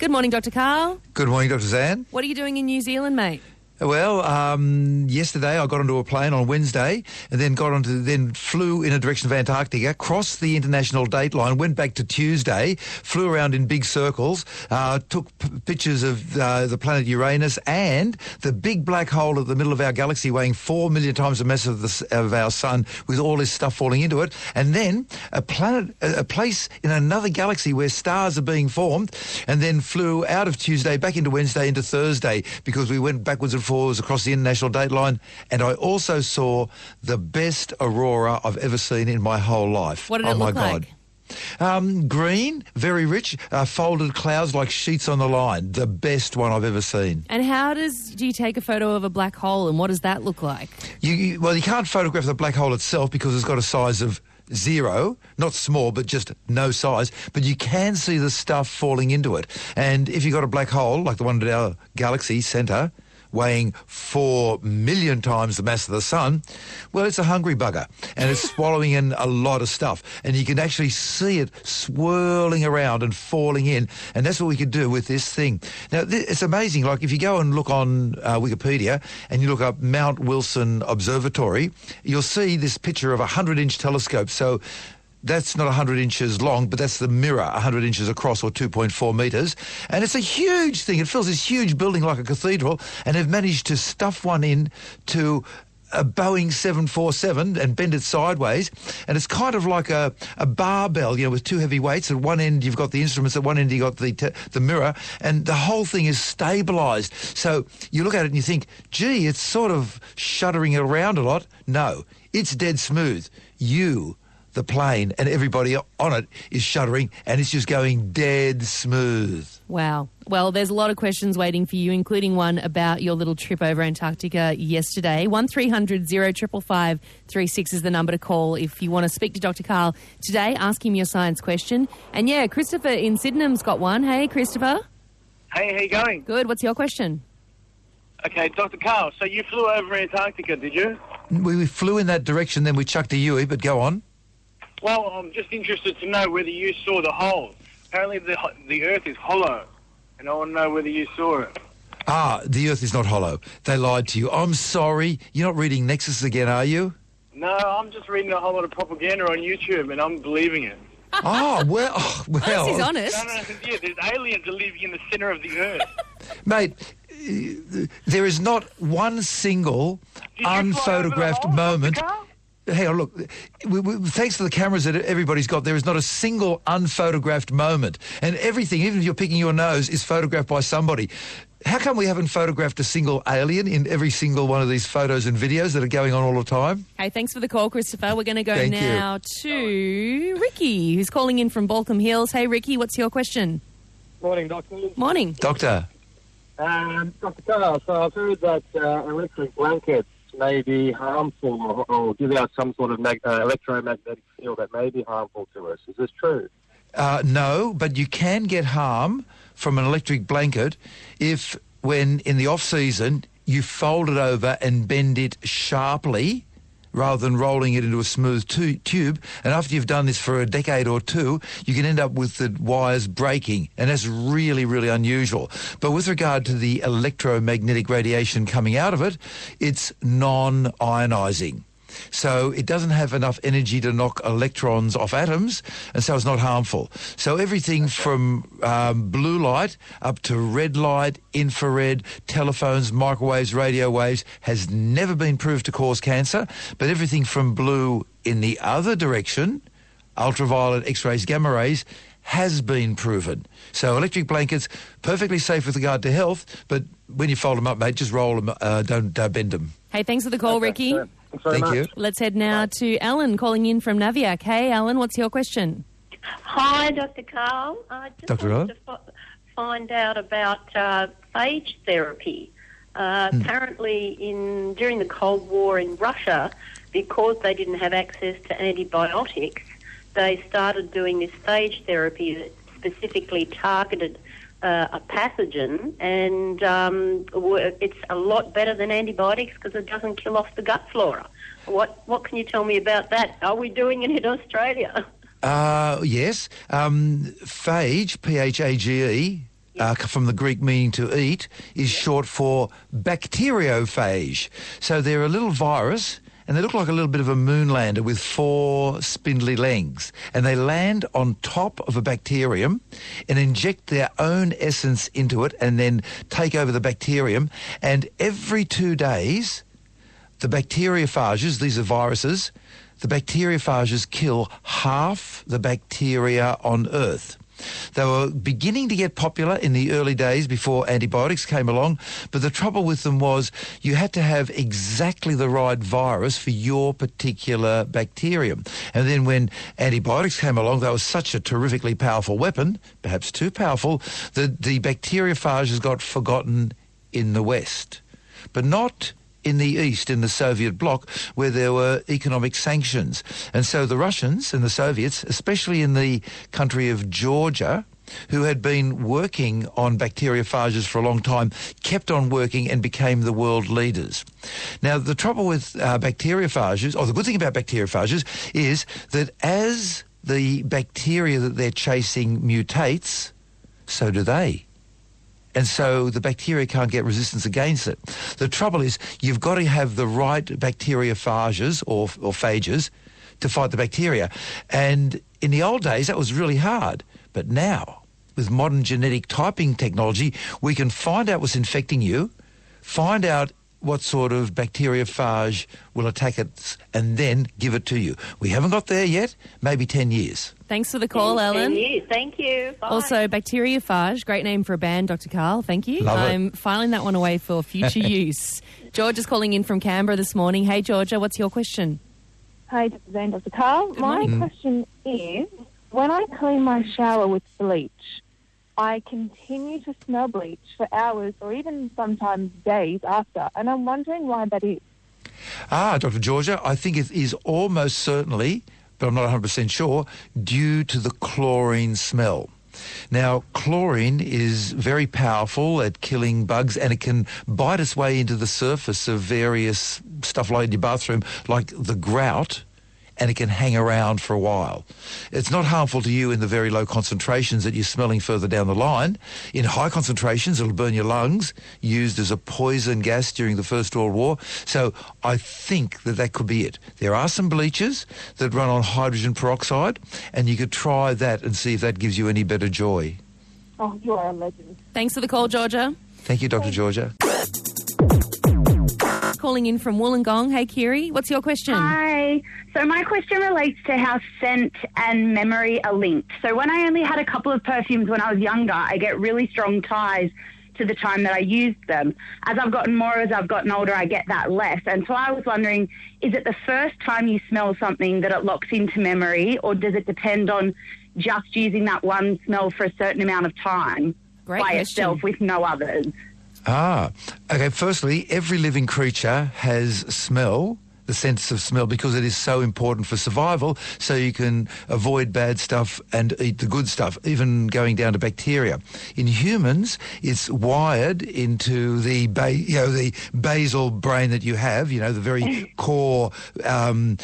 Good morning, Dr. Karl. Good morning, Dr. Zan. What are you doing in New Zealand, mate? Well, um, yesterday I got onto a plane on Wednesday, and then got onto then flew in a direction of Antarctica, crossed the international date line, went back to Tuesday, flew around in big circles, uh, took pictures of uh, the planet Uranus and the big black hole at the middle of our galaxy, weighing four million times the mass of, the, of our sun, with all this stuff falling into it, and then a planet, a, a place in another galaxy where stars are being formed, and then flew out of Tuesday back into Wednesday into Thursday because we went backwards and across the international date line, and I also saw the best aurora I've ever seen in my whole life. What did oh it my look God. like? Um, green, very rich, uh, folded clouds like sheets on the line. The best one I've ever seen. And how does do you take a photo of a black hole, and what does that look like? You, you, well, you can't photograph the black hole itself because it's got a size of zero, not small, but just no size. But you can see the stuff falling into it. And if you've got a black hole, like the one at our galaxy centre, weighing four million times the mass of the sun, well, it's a hungry bugger. And it's swallowing in a lot of stuff. And you can actually see it swirling around and falling in. And that's what we could do with this thing. Now, th- it's amazing. Like, if you go and look on uh, Wikipedia and you look up Mount Wilson Observatory, you'll see this picture of a 100-inch telescope. So that's not 100 inches long, but that's the mirror, 100 inches across or 2.4 metres. And it's a huge thing. It fills this huge building like a cathedral, and they've managed to stuff one in to a Boeing 747 and bend it sideways. And it's kind of like a, a barbell, you know, with two heavy weights. At one end, you've got the instruments. At one end, you've got the, te- the mirror. And the whole thing is stabilised. So you look at it and you think, gee, it's sort of shuddering around a lot. No, it's dead smooth. You the plane and everybody on it is shuddering and it's just going dead smooth. Wow. Well, there's a lot of questions waiting for you, including one about your little trip over Antarctica yesterday. One 35 is the number to call if you want to speak to Dr. Karl today. Ask him your science question. And yeah, Christopher in Sydenham's got one. Hey, Christopher. Hey, how you going? Good. What's your question? Okay, Dr. Karl, so you flew over Antarctica, did you? We, we flew in that direction, then we chucked a Yui, but go on. Well, I'm just interested to know whether you saw the hole. Apparently the, the Earth is hollow, and I want to know whether you saw it. Ah, the Earth is not hollow. They lied to you. I'm sorry. You're not reading Nexus again, are you? No, I'm just reading a whole lot of propaganda on YouTube, and I'm believing it. oh, well, oh, well. Unless he's honest. No, no, no, yeah, there's aliens are living in the centre of the Earth. Mate, uh, there is not one single Did you the unphotographed moment. Karl? Hang look. We, we, thanks to the cameras that everybody's got, there is not a single unphotographed moment. And everything, even if you're picking your nose, is photographed by somebody. How come we haven't photographed a single alien in every single one of these photos and videos that are going on all the time? Hey, thanks for the call, Christopher. We're going to go Thank you. now to Ricky, who's calling in from Baulkham Hills. Hey, Ricky, what's your question? Morning, Doctor. Morning. Doctor. Um, Dr. Karl, so I've heard that uh, electric blankets may be harmful or, give out some sort of mag- uh, electromagnetic field that may be harmful to us. Is this true? Uh, no, but you can get harm from an electric blanket if, when in the off season, you fold it over and bend it sharply rather than rolling it into a smooth tu- tube. And after you've done this for a decade or two, you can end up with the wires breaking. And that's really, really unusual. But with regard to the electromagnetic radiation coming out of it, it's non-ionizing. So it doesn't have enough energy to knock electrons off atoms, and so it's not harmful. So everything from um, blue light up to red light, infrared, telephones, microwaves, radio waves has never been proved to cause cancer, but everything from blue in the other direction, ultraviolet, X-rays, gamma rays, has been proven. So electric blankets, perfectly safe with regard to health, but when you fold them up, mate, just roll them, uh, don't, don't bend them. Hey, thanks for the call, Ricky. Sure. Thanks very Thank much. you. Let's head now to Alan calling in from Naviac. Hey, Alan, what's your question? Hi, Dr. Karl. I just Dr. wanted to f- find out about uh, phage therapy. Uh, Apparently, in during the Cold War in Russia, because they didn't have access to antibiotics, they started doing this phage therapy that specifically targeted uh, a pathogen, and um, it's a lot better than antibiotics because it doesn't kill off the gut flora. What what can you tell me about that? Are we doing it in Australia? Uh, yes. Um, phage, P-H-A-G-E, uh, from the Greek meaning to eat, is short for bacteriophage. So they're a little virus, and they look like a little bit of a moonlander with four spindly legs. And they land on top of a bacterium and inject their own essence into it and then take over the bacterium. And every two days, the bacteriophages, these are viruses, the bacteriophages kill half the bacteria on Earth. They were beginning to get popular in the early days before antibiotics came along, but the trouble with them was you had to have exactly the right virus for your particular bacterium. And then when antibiotics came along, they were such a terrifically powerful weapon, perhaps too powerful, that the bacteriophages got forgotten in the West. But not in the East, in the Soviet bloc, where there were economic sanctions. And so the Russians and the Soviets, especially in the country of Georgia, who had been working on bacteriophages for a long time, kept on working and became the world leaders. Now, the trouble with uh, bacteriophages, or the good thing about bacteriophages, is that as the bacteria that they're chasing mutates, so do they and so the bacteria can't get resistance against it. The trouble is you've got to have the right bacteriophages or, or phages to fight the bacteria. And in the old days, that was really hard. But now, with modern genetic typing technology, we can find out what's infecting you, find out what sort of bacteriophage will attack it, and then give it to you. We haven't got there yet, maybe 10 years. Thanks for the call, Ten Ellen. years. Thank you. Bye. Also, bacteriophage, great name for a band, Dr. Karl. Thank you. Love. I'm filing that one away for future use. George is calling in from Canberra this morning. Hey, Georgia, what's your question? Hi, Dr. Zane, Dr. Karl. My morning. question is, when I clean my shower with bleach, I continue to smell bleach for hours or even sometimes days after, and I'm wondering why that is. Ah, Dr. Georgia, I think it is almost certainly, but I'm not 100% sure, due to the chlorine smell. Now, chlorine is very powerful at killing bugs and it can bite its way into the surface of various stuff like in your bathroom, like the grout, and it can hang around for a while. It's not harmful to you in the very low concentrations that you're smelling further down the line. In high concentrations, it'll burn your lungs, used as a poison gas during the First World War. So I think that that could be it. There are some bleachers that run on hydrogen peroxide, and you could try that and see if that gives you any better joy. Oh, you are a legend. Thanks for the call, Georgia. Thank you, Dr. Georgia. Calling in from Wollongong. Hey, Kiri, what's your question? Hi. So my question relates to how scent and memory are linked. So when I only had a couple of perfumes when I was younger, I get really strong ties to the time that I used them. As I've gotten more, as I've gotten older, I get that less. And so I was wondering, is it the first time you smell something that it locks into memory, or does it depend on just using that one smell for a certain amount of time Great by question. itself with no others? Ah, okay. Firstly, every living creature has smell, the sense of smell, because it is so important for survival. So you can avoid bad stuff and eat the good stuff, even going down to bacteria. In humans, it's wired into the ba- you know the basal brain that you have. You know the very core um,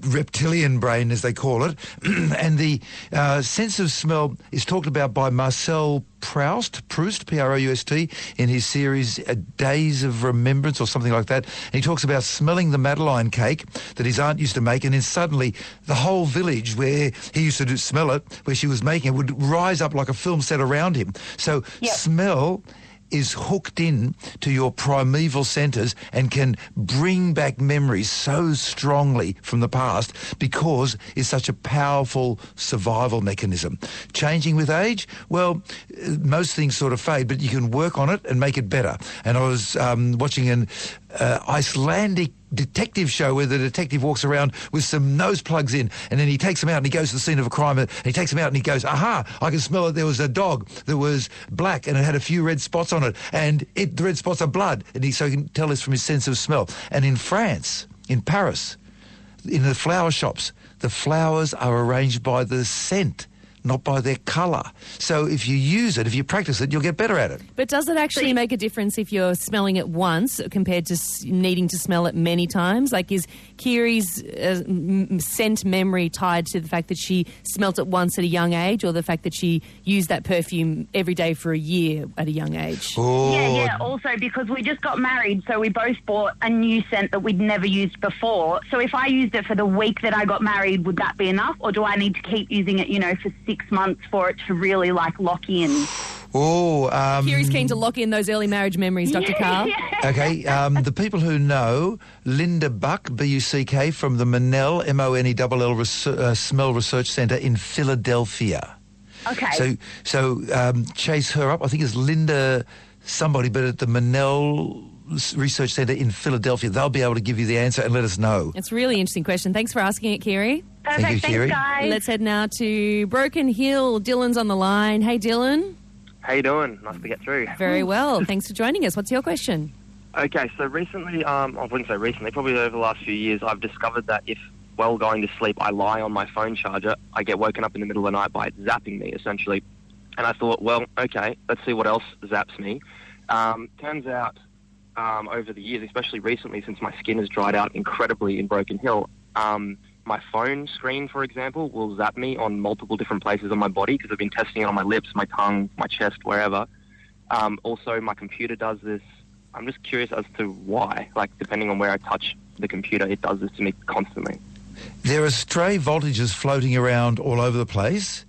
reptilian brain, as they call it, and the uh, sense of smell is talked about by Marcel Proust, Proust, P-R-O-U-S-T, in his series uh, Days of Remembrance or something like that. And he talks about smelling the Madeleine cake that his aunt used to make, and then suddenly the whole village where he used to do, smell it, where she was making it, would rise up like a film set around him. So smell is hooked in to your primeval centers and can bring back memories so strongly from the past because it's such a powerful survival mechanism. Changing with age, well, most things sort of fade, but you can work on it and make it better. And I was um, watching an uh, Icelandic detective show where the detective walks around with some nose plugs in and then he takes them out and he goes to the scene of a crime and he takes them out and he goes, aha, I can smell it. There was a dog that was black and it had a few red spots on it and it, the red spots are blood. And he, so he can tell this from his sense of smell. And in France, in Paris, in the flower shops, the flowers are arranged by the scent not by their colour. So if you use it, if you practice it, you'll get better at it. But does it actually make a difference if you're smelling it once compared to needing to smell it many times? Like, is Kiri's uh, m- scent memory tied to the fact that she smelt it once at a young age, or the fact that she used that perfume every day for a year at a young age? Oh, Yeah, yeah. Also, because we just got married, so we both bought a new scent that we'd never used before. So if I used it for the week that I got married, would that be enough, or do I need to keep using it, you know, for six months for it to really like lock in? Oh, um, Kiri's keen to lock in those early marriage memories, Dr. Karl. Okay, um, the people who know Linda Buck, B-U-C-K, from the Monell, M-O-N-E-L-L Research, uh, Smell Research Centre in Philadelphia. Okay. So, so um, chase her up. I think it's Linda somebody, but at the Monell Research Centre in Philadelphia, they'll be able to give you the answer and let us know. It's a really interesting question. Thanks for asking it, Kiri. Perfect. Thank you, Thanks, Kiri. guys. Let's head now to Broken Hill. Dylan's on the line. Hey, Dylan. How you doing? Nice to get through. Very well. Thanks for joining us. What's your question? Okay, so recently, um, I wouldn't say recently, probably over the last few years, I've discovered that if, while going to sleep, I lie on my phone charger, I get woken up in the middle of the night by it zapping me, essentially. And I thought, well, okay, let's see what else zaps me. Um, turns out, um, over the years, especially recently, since my skin has dried out incredibly in Broken Hill, um, my phone screen, for example, will zap me on multiple different places on my body because I've been testing it on my lips, my tongue, my chest, wherever. Um, also, my computer does this. I'm just curious as to why. Like, depending on where I touch the computer, it does this to me constantly. There are stray voltages floating around all over the place,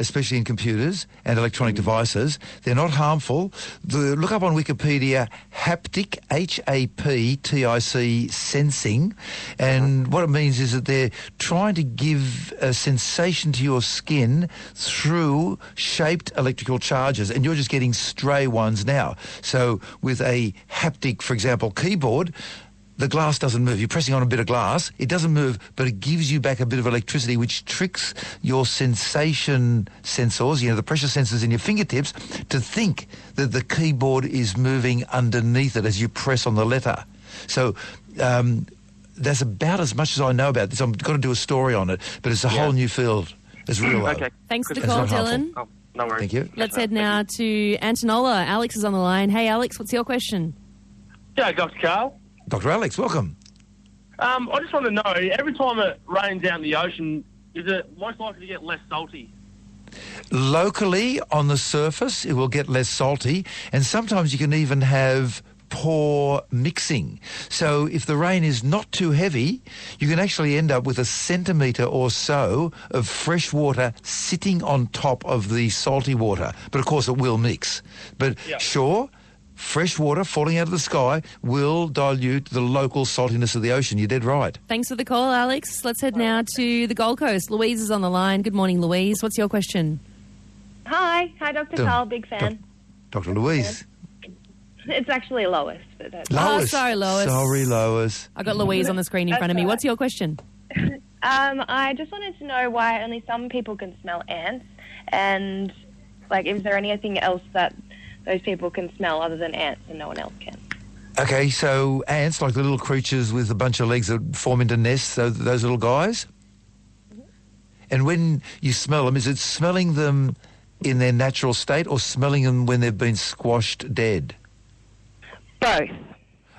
especially in computers and electronic mm. devices. They're not harmful. The, look up on Wikipedia haptic, H-A-P-T-I-C, sensing. And uh-huh. what it means is that they're trying to give a sensation to your skin through shaped electrical charges. And you're just getting stray ones now. So with a haptic, for example, keyboard, the glass doesn't move. You're pressing on a bit of glass. It doesn't move, but it gives you back a bit of electricity, which tricks your sensation sensors, you know, the pressure sensors in your fingertips, to think that the keyboard is moving underneath it as you press on the letter. So, um, that's about as much as I know about this. I'm going to do a story on it, but it's a whole new field. It's real. Okay. Thanks for the call. Dylan. Oh, no worries. Thank you. Let's head now to Antonola. Alex is on the line. Hey, Alex, what's your question? Yeah, Dr. Karl. Dr. Alex, welcome. Um, I just want to know, every time it rains out in the ocean, is it most likely to get less salty? Locally, on the surface, it will get less salty, and sometimes you can even have poor mixing. So if the rain is not too heavy, you can actually end up with a centimetre or so of fresh water sitting on top of the salty water. But of course, it will mix. But Yeah. sure, fresh water falling out of the sky will dilute the local saltiness of the ocean. You're dead right. Thanks for the call, Alex. Let's head now to the Gold Coast. Louise is on the line. Good morning, Louise. What's your question? Hi, hi, Dr. Dum- Karl, big fan. Dr. Louise. It's actually Lois, but that's Oh, sorry, Lois. Sorry, Lois. I got Louise on the screen in That's front of me. all right. What's your question? Um, I just wanted to know why only some people can smell ants, and like, is there anything else that those people can smell other than ants and no one else can? Okay, so ants, like the little creatures with a bunch of legs that form into nests, those, those little guys? Mm-hmm. And when you smell them, is it smelling them in their natural state or smelling them when they've been squashed dead? Both.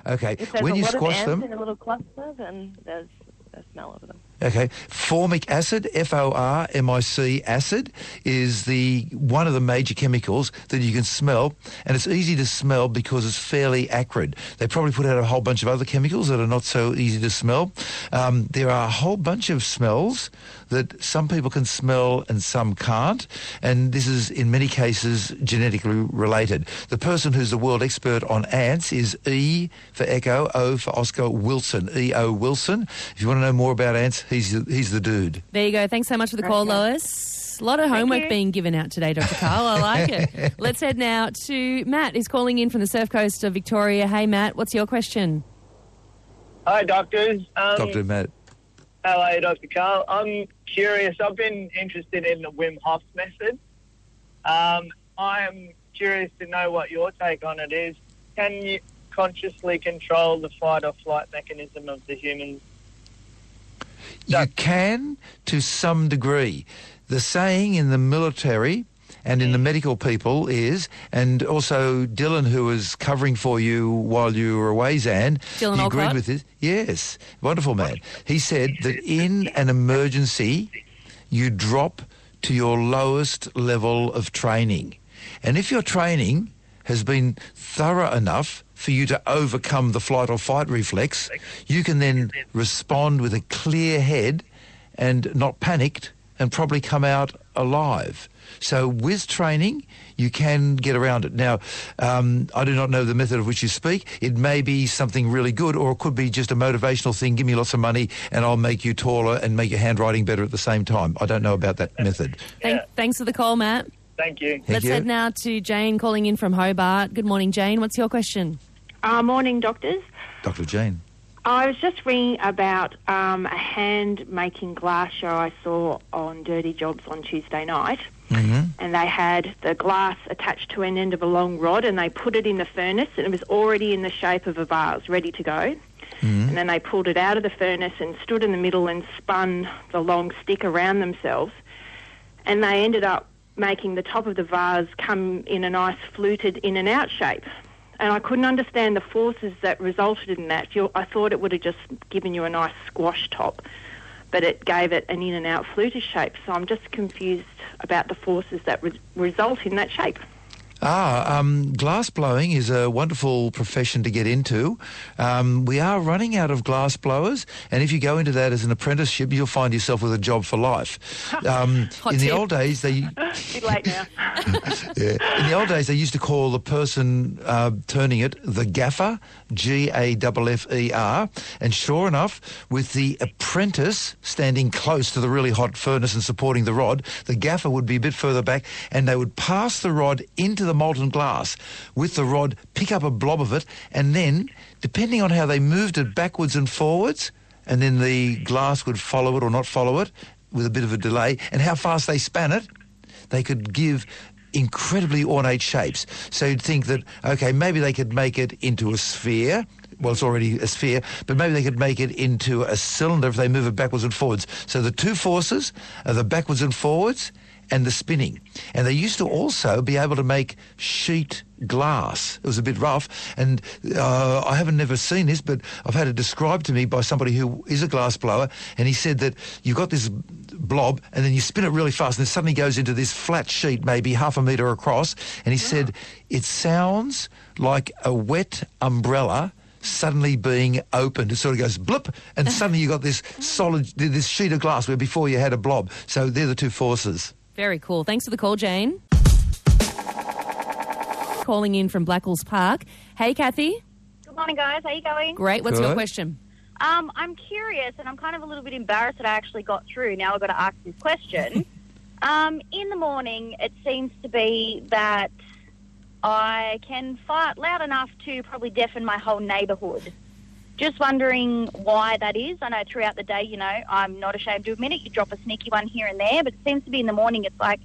Okay, when you squash them, in a little cluster, then there's a smell of them. Okay, formic acid, F-O-R-M-I-C acid, is the one of the major chemicals that you can smell, and it's easy to smell because it's fairly acrid. They probably put out a whole bunch of other chemicals that are not so easy to smell. Um, there are a whole bunch of smells that some people can smell and some can't, and this is in many cases genetically related. The person who's the world expert on ants is E for Echo, O for Oscar Wilson, E O Wilson. If you want to know more about ants, he's the, he's the dude. There you go. Thanks so much for the call, Lois. A lot of homework being given out today, Dr. Karl. I like it. Let's head now to Matt, who's calling in from the surf coast of Victoria. Hey, Matt, what's your question? Hi, doctors. Um, Dr. Matt. Hello, Dr. Karl. I'm curious. I've been interested in the Wim Hof method. Um, I am curious to know what your take on it is. Can you consciously control the fight or flight mechanism of the human? You can to some degree. the saying in the military and in the mm. medical people is, and also Dylan, who was covering for you while you were away, Zan, Dylan he agreed with this. Yes, wonderful man. He said that in an emergency, you drop to your lowest level of training. And if your training has been thorough enough for you to overcome the flight or fight reflex, you can then respond with a clear head and not panicked and probably come out alive. So with training, you can get around it. Now, um, I do not know the method of which you speak. It may be something really good, or it could be just a motivational thing. Give me lots of money, and I'll make you taller and make your handwriting better at the same time. I don't know about that method. Thank, Thanks for the call, Matt. Thank you. Thank Let's you. head now to Jane calling in from Hobart. Good morning, Jane. What's your question? Uh, morning, doctors. Dr. Jane. I was just ringing about um, a hand making glass show I saw on Dirty Jobs on Tuesday night. Mm-hmm. And they had the glass attached to an end of a long rod, and they put it in the furnace, and it was already in the shape of a vase, ready to go. And then they pulled it out of the furnace and stood in the middle and spun the long stick around themselves. And they ended up making the top of the vase come in a nice fluted in and out shape. And I couldn't understand the forces that resulted in that. I thought it would have just given you a nice squash top, but it gave it an in and out fluted shape. So I'm just confused about the forces that re- result in that shape. Ah, um, glass blowing is a wonderful profession to get into. Um, we are running out of glass blowers, and if you go into that as an apprenticeship, you'll find yourself with a job for life. Um, in the tip. old days, they Bit late now. yeah. In the old days, they used to call the person uh, turning it the gaffer, G A F F E R. And sure enough, with the apprentice standing close to the really hot furnace and supporting the rod, the gaffer would be a bit further back and they would pass the rod into the molten glass with the rod, pick up a blob of it, and then, depending on how they moved it backwards and forwards, and then the glass would follow it or not follow it with a bit of a delay, and how fast they span it, they could give incredibly ornate shapes. So you'd think that, okay, maybe they could make it into a sphere. Well, it's already a sphere, but maybe they could make it into a cylinder if they move it backwards and forwards. So the two forces are the backwards and forwards and the spinning. And they used to also be able to make sheet glass. It was a bit rough, and uh, I haven't never seen this, but I've had it described to me by somebody who is a glass blower, and he said that you've got this blob, and then you spin it really fast, and it suddenly goes into this flat sheet, maybe half a metre across, and he said it sounds like a wet umbrella suddenly being opened. It sort of goes blip, and suddenly you got this solid, this sheet of glass where before you had a blob. So they're the two forces. Very cool. Thanks for the call, Jane. Calling in from Blackwells Park. Hey, Kathy. Good morning, guys. How you going? Great. What's your question? Um, I'm curious, and I'm kind of a little bit embarrassed that I actually got through. Now I've got to ask this question. um, in the morning, it seems to be that I can fart loud enough to probably deafen my whole neighbourhood. Just wondering why that is. I know throughout the day, you know, I'm not ashamed to admit it. You drop a sneaky one here and there, but it seems to be in the morning. It's like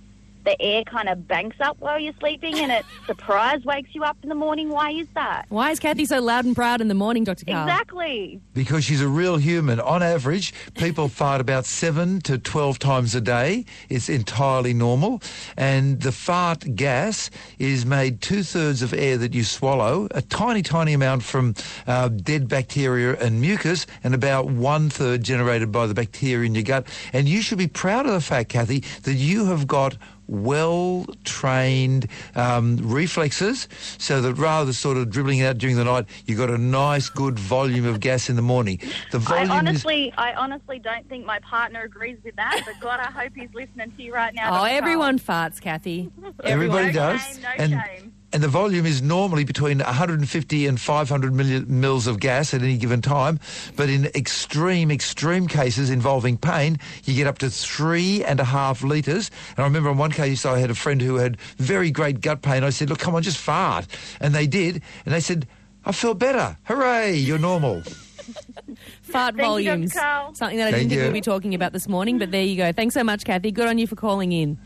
the air kind of banks up while you're sleeping, and it surprise wakes you up in the morning. Why is that? Why is Kathy so loud and proud in the morning, Dr. Karl? Exactly. Because she's a real human. On average, people fart about seven to 12 times a day. It's entirely normal. And the fart gas is made two thirds of air that you swallow, a tiny, tiny amount from uh, dead bacteria and mucus, and about one third generated by the bacteria in your gut. And you should be proud of the fact, Kathy, that you have got well trained um, reflexes so that rather than sort of dribbling out during the night, you've got a nice good volume of gas in the morning. The I volume is. honestly, I honestly don't think my partner agrees with that. But God, I hope he's listening to you right now. Oh, everyone farts, Kathy. Everybody No does. shame, no and, shame. And the volume is normally between 150 and 500 million mils of gas at any given time. But in extreme, extreme cases involving pain, you get up to three and a half litres. And I remember in one case I had a friend who had very great gut pain. I said, look, come on, just fart. And they did. And they said, I feel better. Hooray, you're normal. Fart Thank you, Dr. volumes. Karl. Something that I Thank didn't think we'd be talking about this morning, but there you go. Thanks so much, Kathy. Good on you for calling in.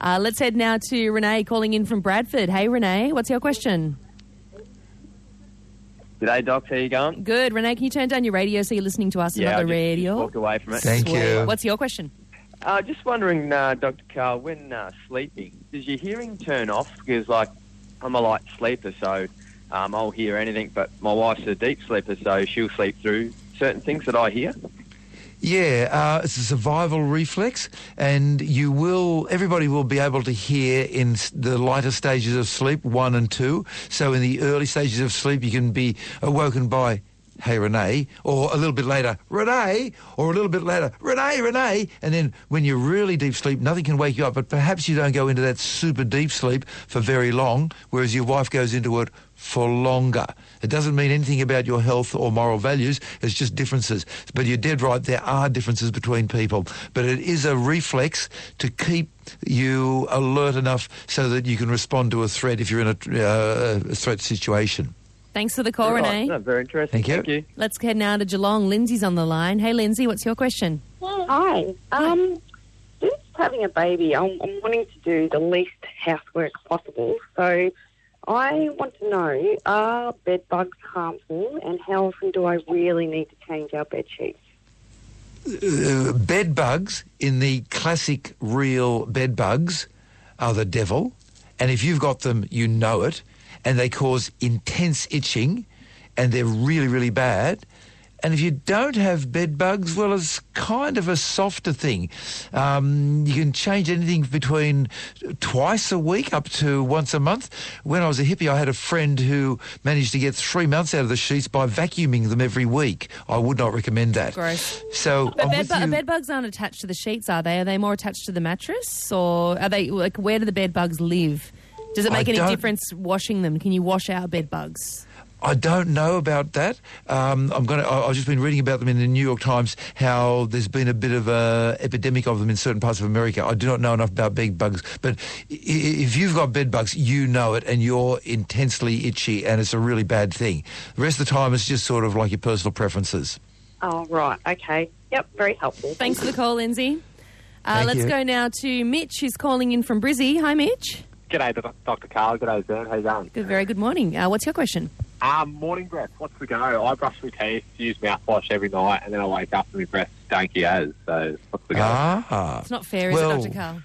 Uh, let's head now to Renee calling in from Bradford. Hey, Renee, what's your question? G'day, Doc. How you going? Good. Renee, can you turn down your radio so you're listening to us Yeah, on the just radio. radio? Walked away from it. Thank Sweet. you. What's your question? Uh, just wondering, uh, Dr. Karl, when uh, sleeping, does your hearing turn off? Because, like, I'm a light sleeper, so um, I'll hear anything, but my wife's a deep sleeper, so she'll sleep through certain things that I hear. Yeah, uh, it's a survival reflex, and you will. Everybody will be able to hear in the lighter stages of sleep, one and two. So in the early stages of sleep, you can be awoken by. Hey Renee, or a little bit later, Renee, or a little bit later, Renee, Renee, and then when you're really deep sleep, nothing can wake you up. But perhaps you don't go into that super deep sleep for very long, whereas your wife goes into it for longer. It doesn't mean anything about your health or moral values. It's just differences. But you're dead right. There are differences between people. But it is a reflex to keep you alert enough so that you can respond to a threat if you're in a, uh, a threat situation. Thanks for the call, Right, Renee. no, very interesting. Thank you. you. Let's head now to Geelong. Lindsay's on the line. Hey, Lindsay, what's your question? Hi. Um, since having a baby, I'm, I'm wanting to do the least housework possible. So I want to know, are bed bugs harmful and how often do I really need to change our bed sheets? uh, bed bugs in the classic real bed bugs are the devil and if you've got them you know it and they cause intense itching and they're really really bad and if you don't have bed bugs, well, it's kind of a softer thing. Um, you can change anything between twice a week up to once a month. When I was a hippie, I had a friend who managed to get three months out of the sheets by vacuuming them every week. I would not recommend that. Gross. So But bed, bu- bed bugs aren't attached to the sheets, are they? Are they more attached to the mattress, or are they like where do the bed bugs live? Does it I make any difference washing them? Can you wash out bed bugs? I don't know about that. Um, I'm going to. I've just been reading about them in the New York Times. How there's been a bit of a epidemic of them in certain parts of America. I do not know enough about bed bugs, but if you've got bed bugs, you know it, and you're intensely itchy, and it's a really bad thing. The rest of the time, it's just sort of like your personal preferences. Oh, right. Okay. Yep, very helpful. Thanks for the call, Lindsay. Uh, Thank let's you. go now to Mitch, who's calling in from Brizzy. Hi, Mitch. G'day, Doc- Dr. Karl. G'day, Zern. How you going? Good, very good morning. Uh, what's your question? Um, morning breath. What's the go? I brush my teeth, use mouthwash every night, and then I wake up and my breath stanky as. So what's the go? Ah, It's not fair, is Well- it, Dr. Karl?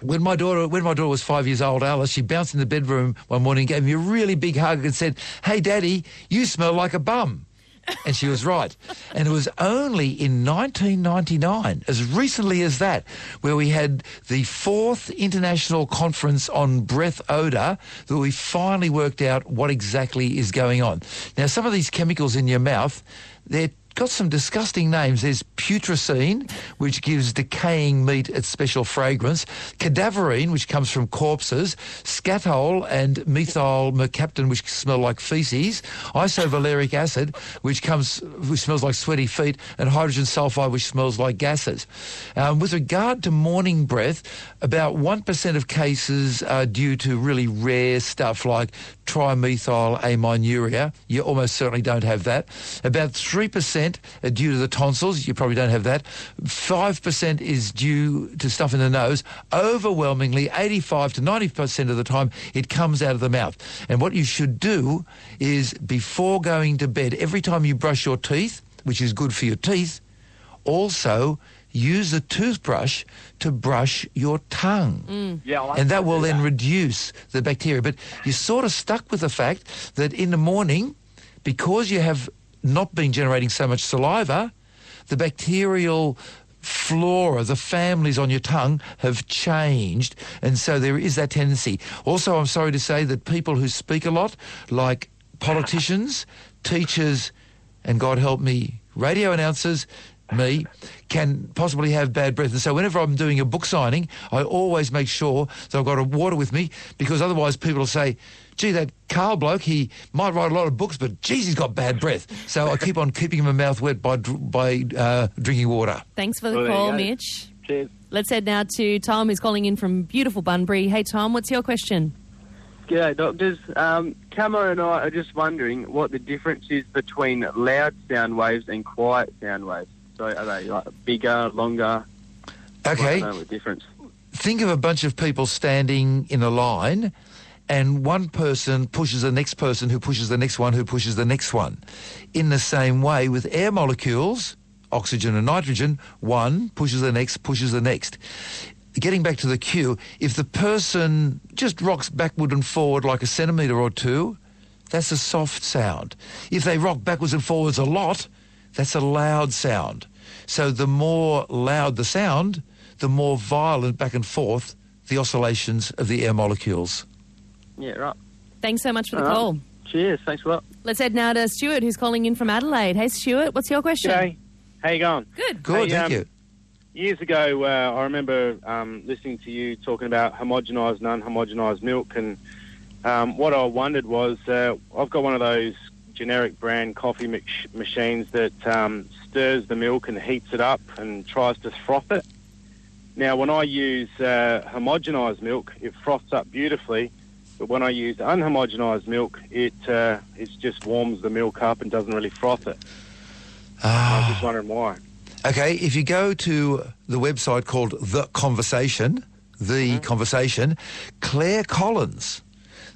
When my daughter, when my daughter was five years old, Alice, she bounced in the bedroom one morning, gave me a really big hug, and said, "Hey, Daddy, you smell like a bum." And she was right. And it was only in 1999, as recently as that, where we had the fourth international conference on breath odour, that we finally worked out what exactly is going on. Now, some of these chemicals in your mouth, they're got some disgusting names. There's putrescine, which gives decaying meat its special fragrance, cadaverine, which comes from corpses, skatole and methyl mercaptan, which smell like feces, isovaleric acid, which comes which smells like sweaty feet, and hydrogen sulfide, which smells like gases. Um, with regard to morning breath, about 1% of cases are due to really rare stuff like trimethylaminuria. You almost certainly don't have that. About 3% are due to the tonsils. You probably don't have that. 5% is due to stuff in the nose. Overwhelmingly, 85 to 90% of the time, it comes out of the mouth. And what you should do is before going to bed, every time you brush your teeth, which is good for your teeth, also use a toothbrush to brush your tongue. Mm. Yeah, I like and that will then that. reduce the bacteria. But you're sort of stuck with the fact that in the morning, because you have not been generating so much saliva, the bacterial flora, the families on your tongue have changed. And so there is that tendency. Also, I'm sorry to say that people who speak a lot, like politicians, teachers, and God help me, radio announcers, me, can possibly have bad breath. And so whenever I'm doing a book signing, I always make sure that I've got a water with me because otherwise people will say, gee, that Karl bloke, he might write a lot of books, but geez, he's got bad breath. So I keep on keeping my mouth wet by, by uh, drinking water. Thanks for the Well, call. Mitch. Cheers. Let's head now to Tom, who's calling in from beautiful Bunbury. Hey, Tom, what's your question? G'day, doctors. Um, Camo and I are just wondering what the difference is between loud sound waves and quiet sound waves. So are they like bigger, longer? I Okay. don't know the difference. think of a bunch of people standing in a line and one person pushes the next person who pushes the next one who pushes the next one. In the same way with air molecules oxygen and nitrogen, one pushes the next, pushes the next. Getting back to the cue, if the person just rocks backward and forward like a centimetre or two, that's a soft sound. If they rock backwards and forwards a lot, that's a loud sound. So the more loud the sound, the more violent back and forth the oscillations of the air molecules. Yeah, right. Thanks so much for the All right. call. Cheers. Thanks a lot. Let's head now to Stuart, who's calling in from Adelaide. Hey, Stuart, what's your question? G'day. How you going? Good. Good, Hey, thank um, you. Years ago, uh, I remember um, listening to you talking about homogenised and unhomogenised milk, and um, what I wondered was, uh, I've got one of those generic brand coffee mix- machines that um, stirs the milk and heats it up and tries to froth it. Now, when I use uh, homogenised milk, it froths up beautifully, but when I use unhomogenised milk, it uh, it just warms the milk up and doesn't really froth it. I was just wondering why. Okay, if you go to the website called The Conversation, The Conversation, Clare Collins,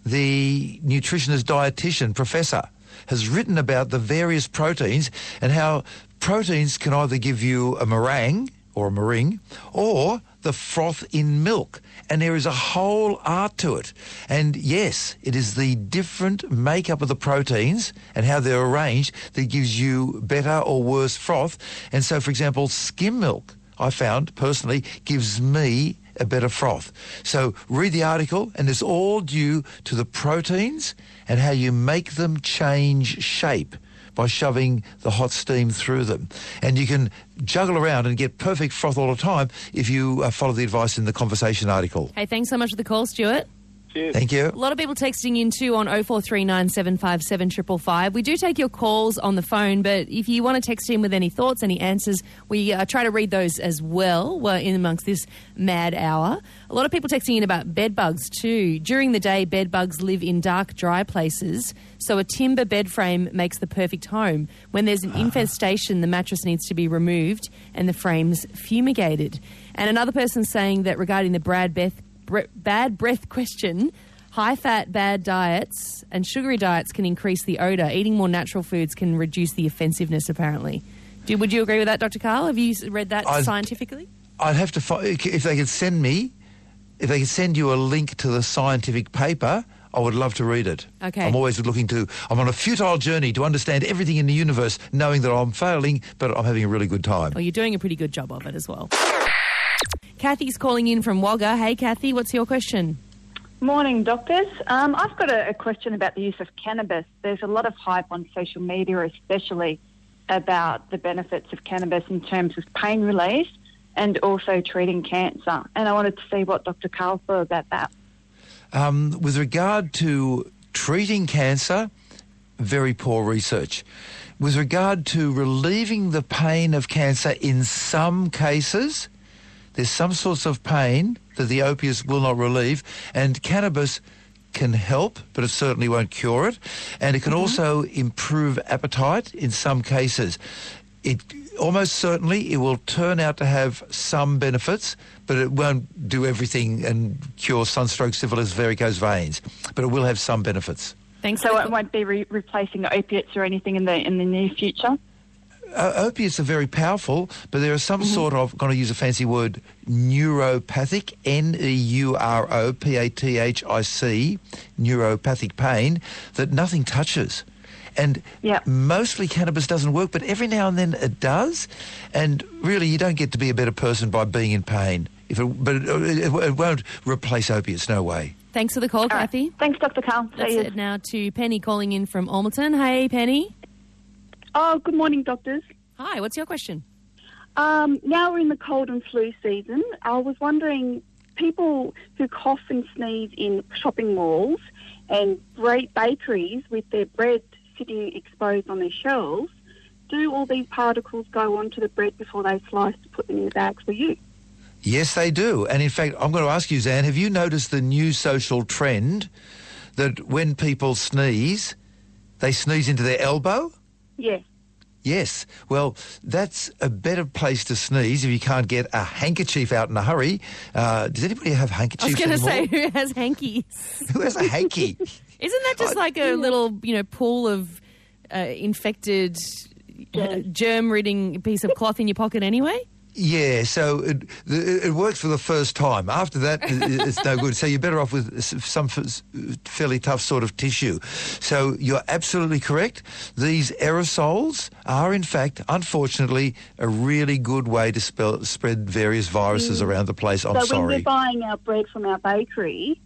the nutritionist dietitian professor, has written about the various proteins and how proteins can either give you a meringue or a meringue or the froth in milk. And there is a whole art to it. And yes, it is the different makeup of the proteins and how they're arranged that gives you better or worse froth. And so, for example, skim milk, I found personally, gives me a better froth. So read the article, and it's all due to the proteins and how you make them change shape by shoving the hot steam through them. And you can juggle around and get perfect froth all the time if you uh, follow the advice in the conversation article. Hey, thanks so much for the call, Stuart. Cheers. Thank you. A lot of people texting in too on 0439 757 555. We do take your calls on the phone, but if you want to text in with any thoughts, any answers, we uh, try to read those as well well, in amongst this mad hour. A lot of people texting in about bed bugs too. During the day, bed bugs live in dark, dry places, so a timber bed frame makes the perfect home. When there's an infestation, the mattress needs to be removed and the frames fumigated. And another person saying that regarding the Brad Beth bre- bad breath question. High fat, bad diets and sugary diets can increase the odour. Eating more natural foods can reduce the offensiveness, apparently. Do, would you agree with that, Dr. Karl? Have you read that I'd- scientifically? I'd have to fi- if they could send me, if they could send you a link to the scientific paper. I would love to read it. Okay. I'm always looking to. I'm on a futile journey to understand everything in the universe, knowing that I'm failing, but I'm having a really good time. Well, you're doing a pretty good job of it as well. Kathy's calling in from Wagga. Hey, Kathy, what's your question? Morning, doctors. Um, I've got a, a question about the use of cannabis. There's a lot of hype on social media, especially about the benefits of cannabis in terms of pain relief and also treating cancer. And I wanted to see what Dr. Karl thought about that. Um, with regard to treating cancer, very poor research. With regard to relieving the pain of cancer in some cases, there's some sorts of pain that the opiates will not relieve, and cannabis can help, but it certainly won't cure it. And it can mm-hmm. also improve appetite in some cases. It almost certainly it will turn out to have some benefits, but it won't do everything and cure sunstroke, syphilis, varicose veins. But it will have some benefits. Thanks. So it won't be re- replacing opiates or anything in the in the near future. Uh, opiates are very powerful, but there are some sort of, going to use a fancy word, neuropathic, N E U R O P A T H I C, neuropathic pain, that nothing touches. And mostly cannabis doesn't work, but every now and then it does. And really, you don't get to be a better person by being in pain. If it, but it, it, it won't replace opiates, no way. Thanks for the call, Kathy. Thanks, Dr. Karl. Let's head now to Penny calling in from Almerton. Hey, Penny. Oh, good morning, doctors. Hi, what's your question? Um, now we're in the cold and flu season. I was wondering, people who cough and sneeze in shopping malls and great bakeries with their bread sitting exposed on their shelves, do all these particles go onto the bread before they slice to put them in the bags for you? Yes, they do. And in fact, I'm going to ask you, Zan, have you noticed the new social trend that when people sneeze, they sneeze into their elbow? Yes. Yes. Well, that's a better place to sneeze if you can't get a handkerchief out in a hurry. Uh, does anybody have handkerchiefs? I was going to say, who has hankies? Who has a hanky? Isn't that just like a little, you know, pool of uh, infected germ-ridden piece of cloth in your pocket anyway? Yeah, so it, it, works for the first time. After that, it's no good. So you're better off with some fairly tough sort of tissue. So you're absolutely correct. These aerosols are, in fact, unfortunately, a really good way to spell, spread various viruses Mm. around the place. I'm so when we're buying our bread from our bakery,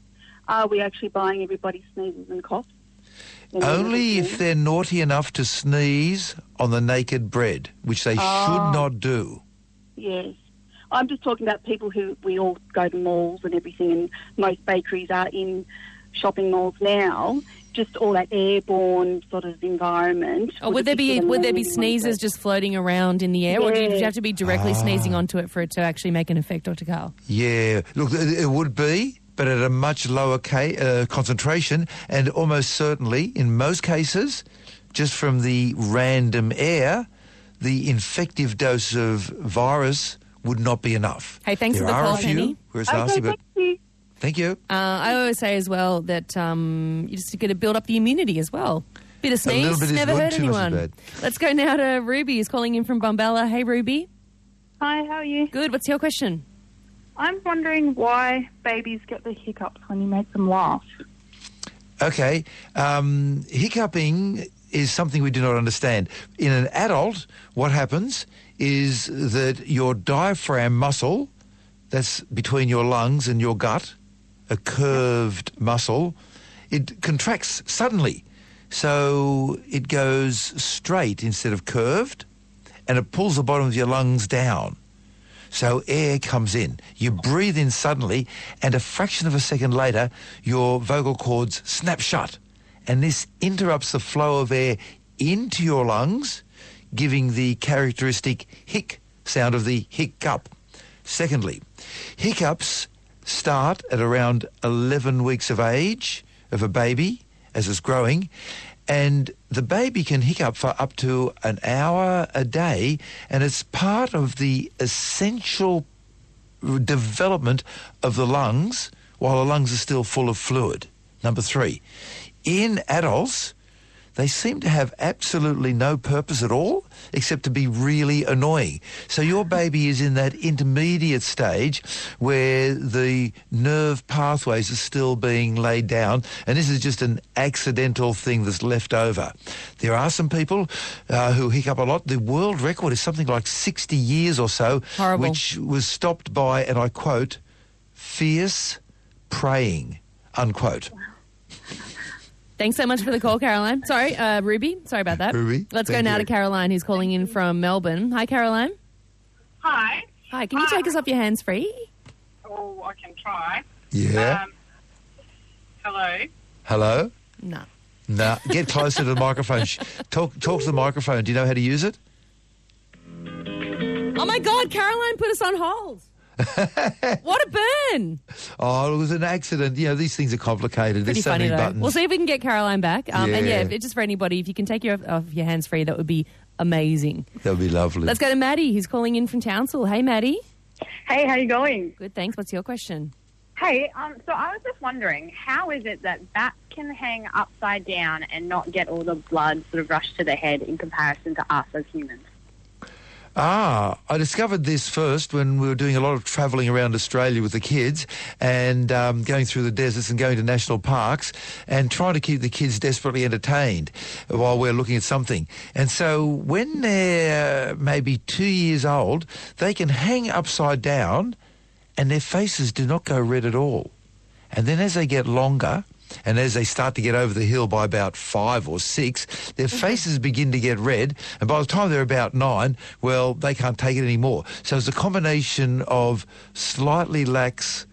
are we actually buying everybody sneezes and coughs? Only if they're naughty enough to sneeze on the naked bread, which they Oh. should not do. Yes. I'm just talking about people who we all go to malls and everything, and most bakeries are in shopping malls now. Just all that airborne sort of environment. Or would there be would there be sneezes just floating around in the air, or do you have to be directly Ah. sneezing onto it for it to actually make an effect, Dr. Karl? Yeah, look, it it would be, but at a much lower ca- uh, concentration, and almost certainly, in most cases, just from the random air, the infective dose of virus would not be enough. Hey, thanks there for the are call, a few Penny. where it's nasty, but thank you. Uh, I always say as well that um, you just got to build up the immunity as well. Bit of A sneeze bit never good, hurt too much is anyone. Let's go now to Ruby, who's calling in from Bombala. Hey, Ruby. Hi, how are you? Good. What's your question? I'm wondering why babies get the hiccups when you make them laugh. Okay. Um, hiccuping is something we do not understand. In an adult, what happens is that your diaphragm muscle, that's between your lungs and your gut, a curved muscle, it contracts suddenly. So it goes straight instead of curved, and it pulls the bottom of your lungs down. So air comes in. You breathe in suddenly, and a fraction of a second later, your vocal cords snap shut. And this interrupts the flow of air into your lungs, giving the characteristic hic sound of the hiccup. Secondly, hiccups start at around 11 weeks of age of a baby as it's growing, and the baby can hiccup for up to an hour a day, and it's part of the essential development of the lungs while the lungs are still full of fluid. Number three, in adults, they seem to have absolutely no purpose at all except to be really annoying. So your baby is in that intermediate stage where the nerve pathways are still being laid down, and this is just an accidental thing that's left over. There are some people uh, who hiccup a lot. The world record is something like 60 years or so, Horrible. which was stopped by, and I quote, fierce praying, unquote. Thanks so much for the call, Caroline. Sorry, uh, Ruby. Sorry about that. Ruby, Let's go thank now you. to Caroline, who's calling in from Melbourne. Hi, Caroline. Hi. Hi. Can you take us off your hands free? Oh, I can try. Yeah. Um, hello. Hello? No. Nah, get closer to the microphone. Sh- Talk, talk to the microphone. Do you know how to use it? Oh my God, Caroline put us on hold. What a burn! Oh, it was an accident. You know, these things are complicated. Pretty There's so funny many though. buttons. We'll see if we can get Caroline back. Um, And yeah, Yeah. if- just for anybody, if you can take your off your hands free, that would be amazing. That would be lovely. Let's go to Maddie, who's calling in from Townsville. Hey, Maddie. Hey, how you going? Good, thanks. What's your question? Hey, um, so I was just wondering, how is it that bats can hang upside down and not get all the blood sort of rushed to the head in comparison to us as humans? Ah, I discovered this first when we were doing a lot of travelling around Australia with the kids and um, going through the deserts and going to national parks and trying to keep the kids desperately entertained while we're looking at something. And so when they're maybe two years old, they can hang upside down and their faces do not go red at all. And then as they get longer, and as they start to get over the hill by about five or six, their faces begin to get red. And by the time they're about nine, well, they can't take it anymore. So it's a combination of slightly lax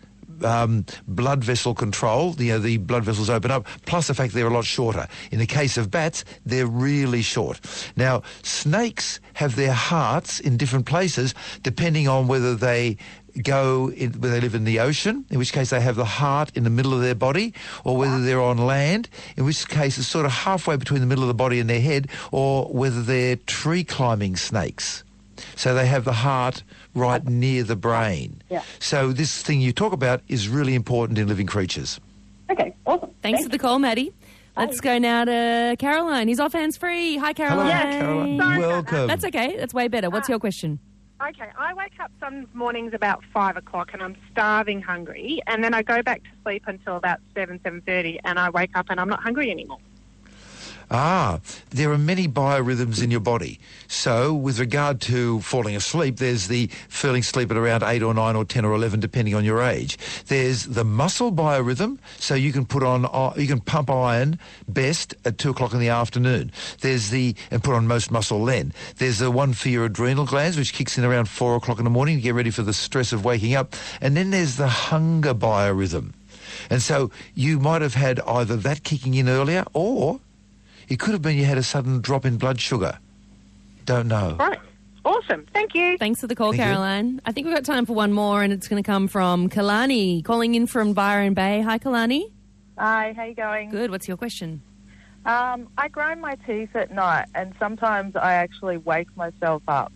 um, blood vessel control, you know, the blood vessels open up, plus the fact they're a lot shorter. In the case of bats, they're really short. Now, snakes have their hearts in different places depending on whether they go in, where they live in the ocean, in which case they have the heart in the middle of their body, or whether they're on land, in which case it's sort of halfway between the middle of the body and their head, or whether they're tree climbing snakes. So they have the heart right near the brain. Yeah. So this thing you talk about is really important in living creatures. Okay, awesome. Thanks for the call, Maddie. Let's go now to Caroline. He's off hands free. Hi, Caroline. Yes. Caroline. Sorry Welcome. That's okay. That's way better. What's your question? Okay, I wake up some mornings about five o'clock and I'm starving hungry, and then I go back to sleep until about seven seven thirty, and I wake up and I'm not hungry anymore. Ah, there are many biorhythms in your body. So, with regard to falling asleep, there's the falling asleep at around 8 or 9 or 10 or 11, depending on your age. There's the muscle biorhythm, so you can put on, uh, you can pump iron best at 2 o'clock in the afternoon. There's the, and put on most muscle then. There's the one for your adrenal glands, which kicks in around 4 o'clock in the morning to get ready for the stress of waking up. And then there's the hunger biorhythm. And so you might have had either that kicking in earlier or it could have been you had a sudden drop in blood sugar. Don't know. Right. Awesome. Thank you. Thanks for the call, Thank you. Caroline. I think we've got time for one more, and it's going to come from Kalani, calling in from Byron Bay. Hi, Kalani. Hi, how you going? Good. What's your question? Um, I grind my teeth at night, and sometimes I actually wake myself up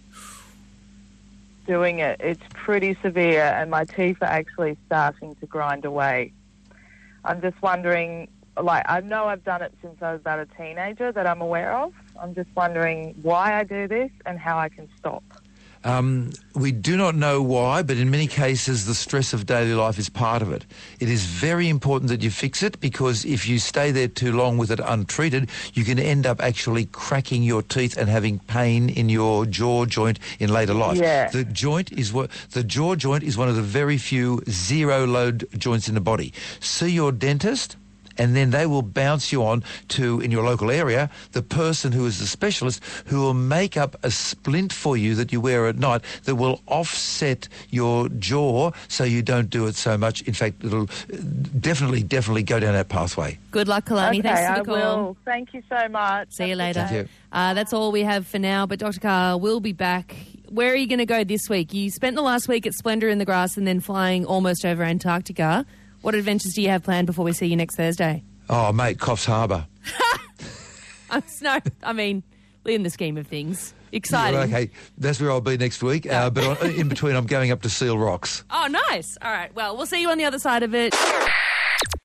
doing it. It's pretty severe, and my teeth are actually starting to grind away. I'm just wondering, like, I know I've done it since I was about a teenager that I'm aware of. I'm just wondering why I do this and how I can stop. Um, we do not know why, but in many cases, the stress of daily life is part of it. It is very important that you fix it because if you stay there too long with it untreated, you can end up actually cracking your teeth and having pain in your jaw joint in later life. Yeah. The joint is what the jaw joint is one of the very few zero load joints in the body. See your dentist and then they will bounce you on to, in your local area, the person who is the specialist who will make up a splint for you that you wear at night that will offset your jaw so you don't do it so much. In fact, it'll uh, definitely, definitely go down that pathway. Good luck, Kalani. okay, Thanks for I the call. will. Thank you so much. See you later. Thank you. Uh, that's all we have for now, but Dr. Karl will be back. Where are you going to go this week? You spent the last week at Splendour in the Grass and then flying almost over Antarctica. What adventures do you have planned before we see you next Thursday? Oh, mate, Coffs Harbour. Uh, no, I mean, in the scheme of things. Exciting. Yeah, okay, that's where I'll be next week. Uh, but in between, I'm going up to Seal Rocks. Oh, nice. All right. Well, we'll see you on the other side of it.